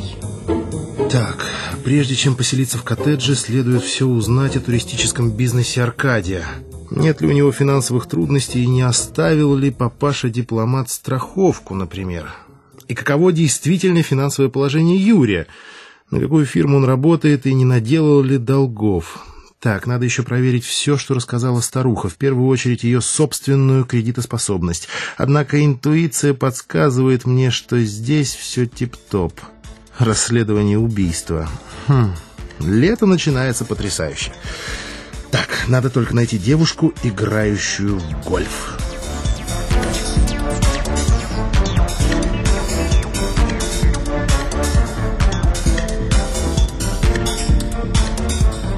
домой. Так, прежде чем поселиться в коттедже, следует все узнать о туристическом бизнесе Аркадия. Нет ли у него финансовых трудностей и не оставил ли папаша-дипломат страховку, например? И каково действительно финансовое положение Юрия? На какую фирму он работает и не наделал ли долгов? Так, надо еще проверить все, что рассказала старуха, в первую очередь ее собственную кредитоспособность. Однако интуиция подсказывает мне, что здесь все тип-топ. Расследование убийства. Хм, лето начинается потрясающе. Так, надо только найти девушку, играющую в гольф.